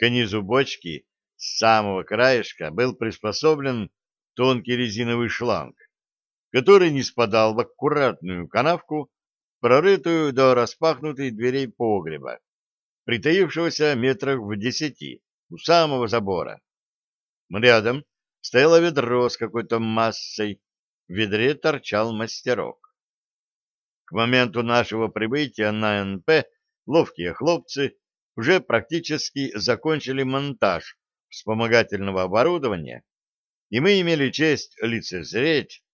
К низу бочки с самого краешка был приспособлен тонкий резиновый шланг, который не спадал в аккуратную канавку, прорытую до распахнутой дверей погреба, притаившегося метрах в десяти у самого забора. Рядом стояло ведро с какой-то массой, в ведре торчал мастерок. К моменту нашего прибытия на НП ловкие хлопцы уже практически закончили монтаж вспомогательного оборудования, и мы имели честь лицезреть,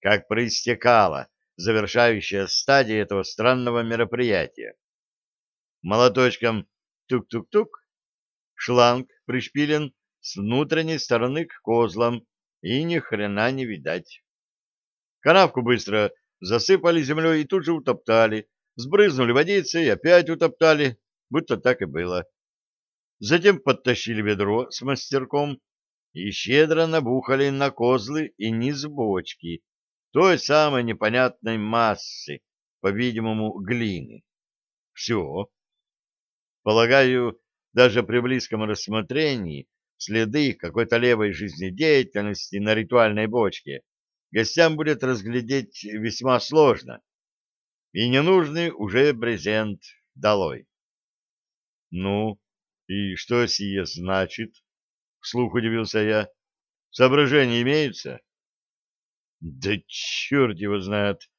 как проистекала завершающая стадия этого странного мероприятия. Молоточком тук-тук-тук шланг пришпилен с внутренней стороны к козлам, и ни хрена не видать. Канавку быстро засыпали землей и тут же утоптали, сбрызнули водицей и опять утоптали, будто так и было. Затем подтащили ведро с мастерком и щедро набухали на козлы и низ бочки той самой непонятной массы, по-видимому, глины. Все. Полагаю, даже при близком рассмотрении следы какой-то левой жизнедеятельности на ритуальной бочке гостям будет разглядеть весьма сложно. И ненужный уже брезент долой. Ну, и что сие значит? Вслух удивился я. Соображения имеются? Да черт его знает.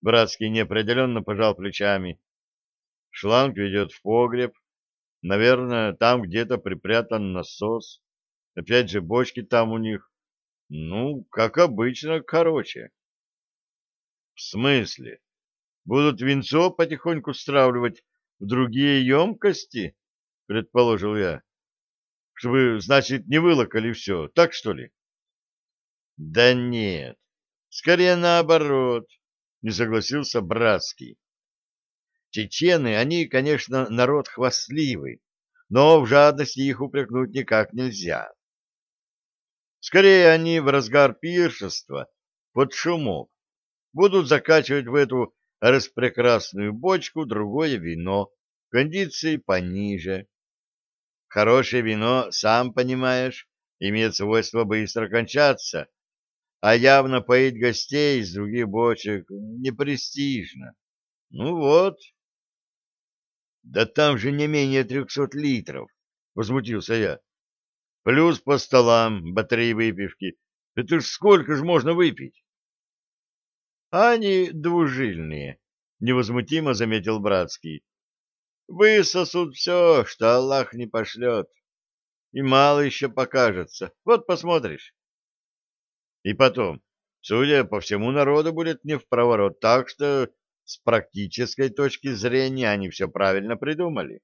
Братский неопределенно пожал плечами. Шланг ведет в погреб. Наверное, там где-то припрятан насос. Опять же, бочки там у них. Ну, как обычно, короче. В смысле? Будут винцо потихоньку стравливать в другие емкости? Предположил я. Чтобы, значит, не вылокали все, так что ли? Да нет, скорее наоборот, не согласился Братский. Чечены, они, конечно, народ хвастливый, но в жадности их упрекнуть никак нельзя. Скорее они в разгар пиршества под шумок будут закачивать в эту распрекрасную бочку другое вино, кондиции пониже. Хорошее вино, сам понимаешь, имеет свойство быстро кончаться, а явно поить гостей из других бочек непрестижно. Ну вот. Да там же не менее трехсот литров, возмутился я. Плюс по столам батареи выпивки. Это ж сколько же можно выпить? Они двужильные, невозмутимо заметил Братский. Высосут все, что Аллах не пошлет. И мало еще покажется. Вот посмотришь. И потом, судя по всему, народу будет не в проворот, так что с практической точки зрения они все правильно придумали.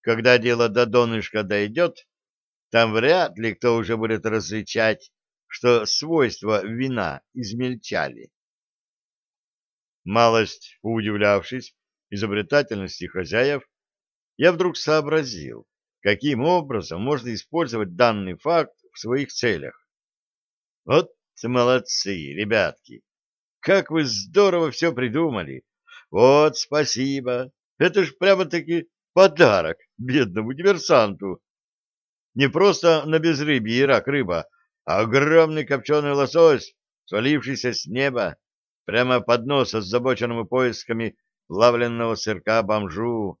Когда дело до донышка дойдет, там вряд ли кто уже будет различать, что свойства вина измельчали. Малость поудивлявшись изобретательности хозяев, я вдруг сообразил, каким образом можно использовать данный факт в своих целях. Вот молодцы, ребятки! Как вы здорово все придумали! Вот спасибо! Это ж прямо-таки подарок бедному диверсанту не просто на безрыбье и рак рыба, а огромный копченый лосось, свалившийся с неба, прямо под нос озабоченному поисками лавленного сырка бомжу,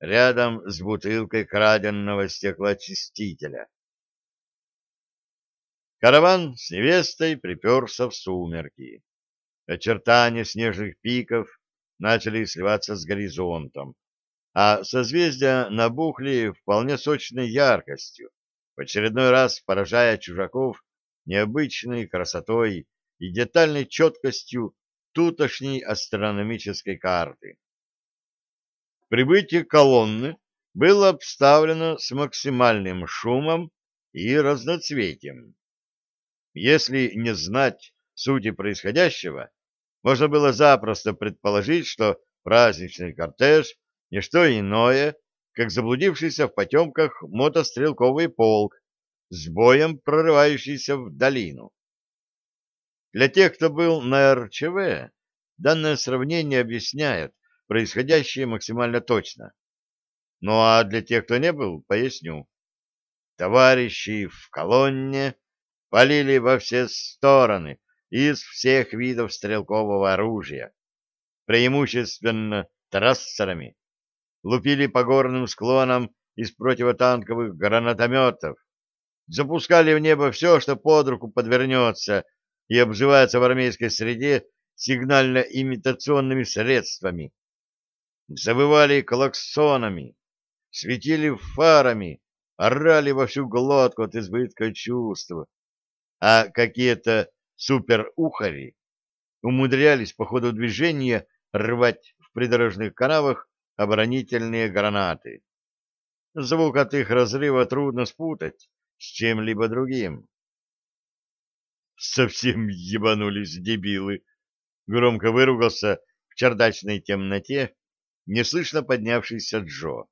рядом с бутылкой краденного стеклоочистителя. Караван с невестой приперся в сумерки. Очертания снежных пиков начали сливаться с горизонтом, а созвездия набухли вполне сочной яркостью, в очередной раз поражая чужаков необычной красотой и детальной четкостью тутошней астрономической карты. Прибытие колонны было обставлено с максимальным шумом и разноцветием. Если не знать сути происходящего, можно было запросто предположить, что праздничный кортеж не что иное, как заблудившийся в потемках мотострелковый полк с боем прорывающийся в долину. Для тех, кто был на РЧВ, данное сравнение объясняет происходящее максимально точно. Ну а для тех, кто не был, поясню. Товарищи в колонне полили во все стороны из всех видов стрелкового оружия, преимущественно трассерами, лупили по горным склонам из противотанковых гранатометов, запускали в небо все, что под руку подвернется и обживается в армейской среде сигнально-имитационными средствами. Завывали клаксонами, светили фарами, орали во всю глотку от избытка чувств, а какие-то суперухари умудрялись по ходу движения рвать в придорожных канавах оборонительные гранаты. Звук от их разрыва трудно спутать с чем-либо другим. Совсем ебанулись дебилы. Громко выругался в чердачной темноте неслышно поднявшийся Джо.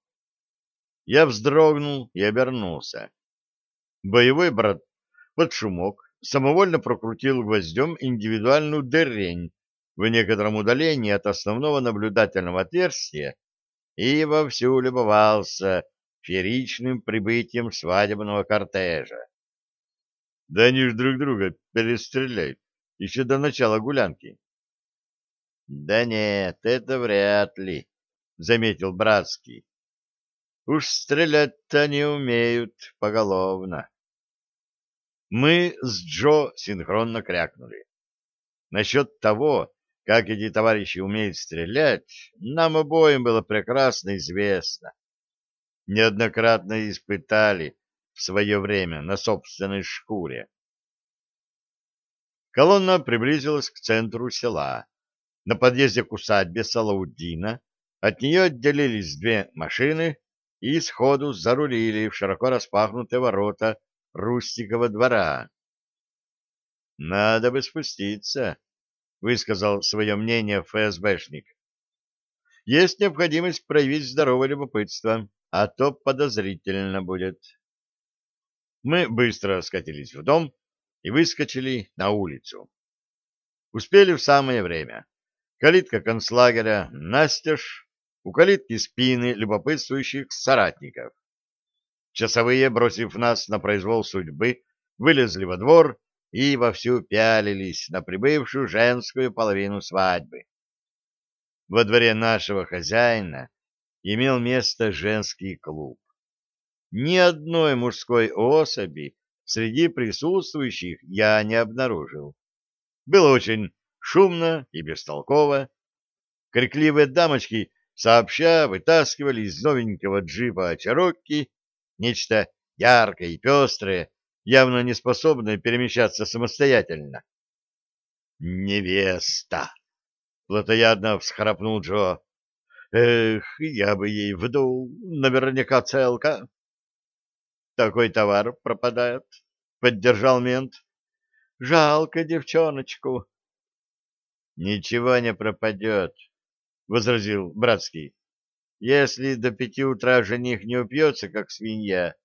Я вздрогнул и обернулся. Боевой брат под шумок самовольно прокрутил гвоздем индивидуальную дырень в некотором удалении от основного наблюдательного отверстия и вовсю любовался фееричным прибытием свадебного кортежа. Да они ж друг друга перестреляют еще до начала гулянки. — Да нет, это вряд ли, — заметил Братский. — Уж стрелять-то не умеют поголовно. Мы с Джо синхронно крякнули. Насчет того, как эти товарищи умеют стрелять, нам обоим было прекрасно известно. Неоднократно испытали в свое время на собственной шкуре. Колонна приблизилась к центру села. На подъезде к усадьбе Салауддина от нее отделились две машины и сходу зарулили в широко распахнутые ворота Рустикова двора. «Надо бы спуститься», — высказал свое мнение ФСБшник. «Есть необходимость проявить здоровое любопытство, а то подозрительно будет». Мы быстро скатились в дом и выскочили на улицу. Успели в самое время. Калитка концлагеря настежь, у калитки спины любопытствующих соратников. Часовые, бросив нас на произвол судьбы, вылезли во двор и вовсю пялились на прибывшую женскую половину свадьбы. Во дворе нашего хозяина имел место женский клуб. Ни одной мужской особи среди присутствующих я не обнаружил. Было очень шумно и бестолково. Крикливые дамочки сообща вытаскивали из новенького джипа Чарокки нечто яркое и пестрое, явно не способное перемещаться самостоятельно. «Невеста!» — плотоядно всхрапнул Джо. «Эх, я бы ей вдул, наверняка целка!» «Такой товар пропадает», — поддержал мент. «Жалко девчоночку». «Ничего не пропадет», — возразил Братский. «Если до пяти утра жених не упьется, как свинья,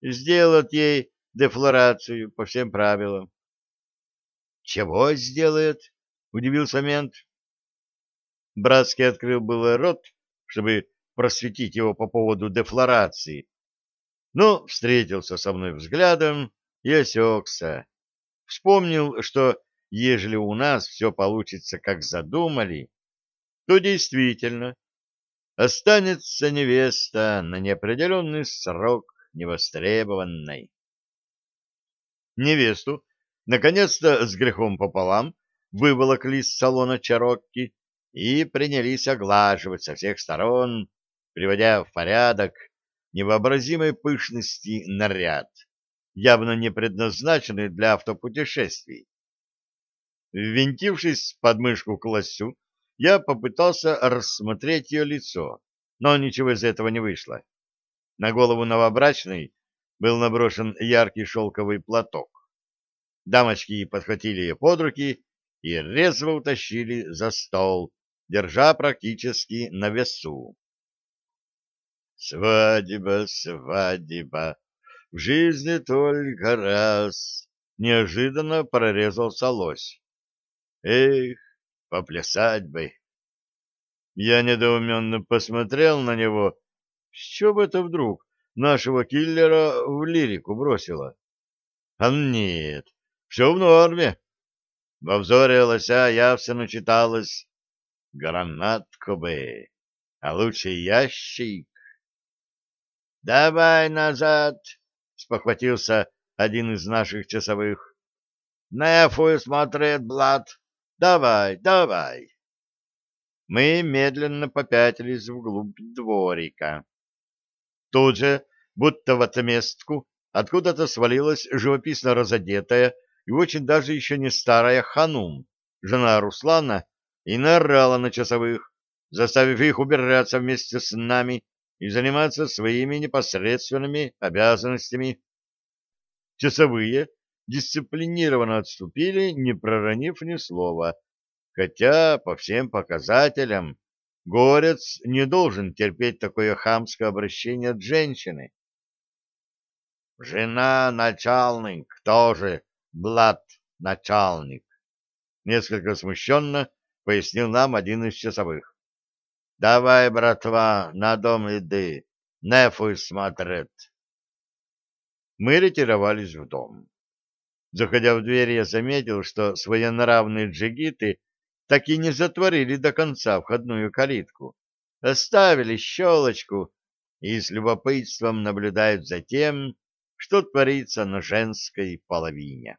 сделают ей дефлорацию по всем правилам. «Чего сделает?» — удивился мент. Братский открыл было рот, чтобы просветить его по поводу дефлорации, но встретился со мной взглядом и осекся. Вспомнил, что ежели у нас все получится, как задумали, то действительно останется невеста на неопределенный срок невостребованной невесту, наконец-то с грехом пополам выволокли из салона Чарокки и принялись оглаживать со всех сторон, приводя в порядок невообразимой пышности наряд, явно не предназначенный для автопутешествий. Ввинтившись под мышку к лосю, я попытался рассмотреть ее лицо, но ничего из этого не вышло. На голову новобрачной был наброшен яркий шелковый платок. Дамочки подхватили ее под руки и резво утащили за стол, держа практически на весу. «Свадьба, свадьба, в жизни только раз!» — неожиданно прорезался лось. «Эх, поплясать бы!» Я недоуменно посмотрел на него С чего это вдруг нашего киллера в лирику бросило? А нет, все в норме. Во взоре лося явственно читалось «Гранатку бы, а лучше ящик». «Давай назад!» — спохватился один из наших часовых. «Нефу смотрит, Блад! Давай, давай!» Мы медленно попятились вглубь дворика. Тут же, будто в отместку, откуда-то свалилась живописно разодетая и очень даже еще не старая ханум, жена Руслана, и наорала на часовых, заставив их убираться вместе с нами и заниматься своими непосредственными обязанностями. Часовые дисциплинированно отступили, не проронив ни слова, хотя по всем показателям горец не должен терпеть такое хамское обращение от женщины. «Жена начальник тоже, блат начальник», — несколько смущенно пояснил нам один из часовых. «Давай, братва, на дом иди, нефуй смотрит». Мы ретировались в дом. Заходя в дверь, я заметил, что своенравные джигиты так и не затворили до конца входную калитку, оставили щелочку и с любопытством наблюдают за тем, что творится на женской половине.